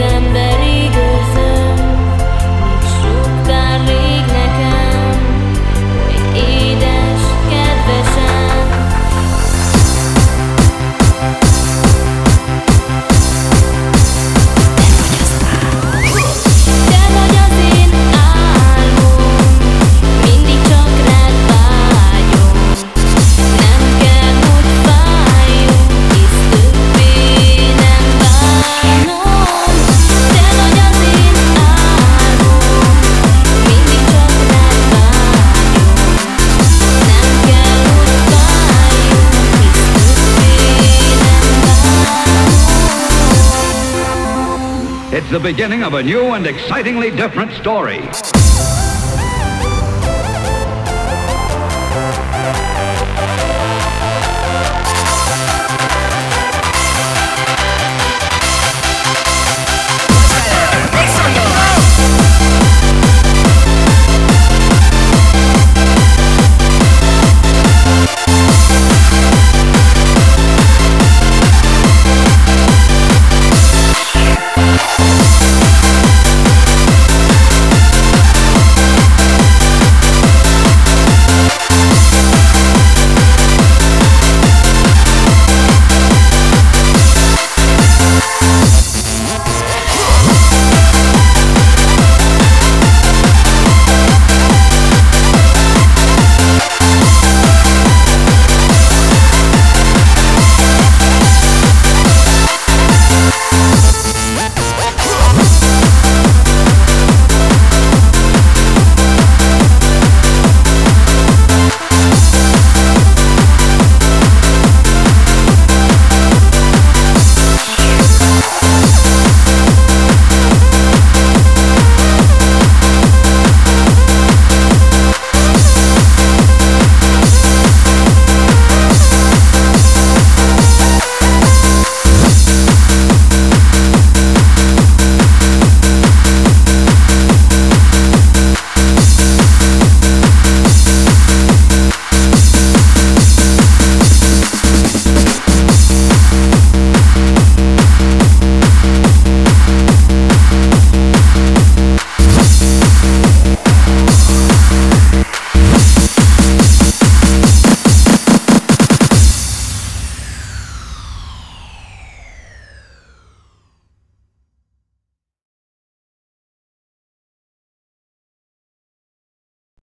them better. The beginning of a new and excitingly different story.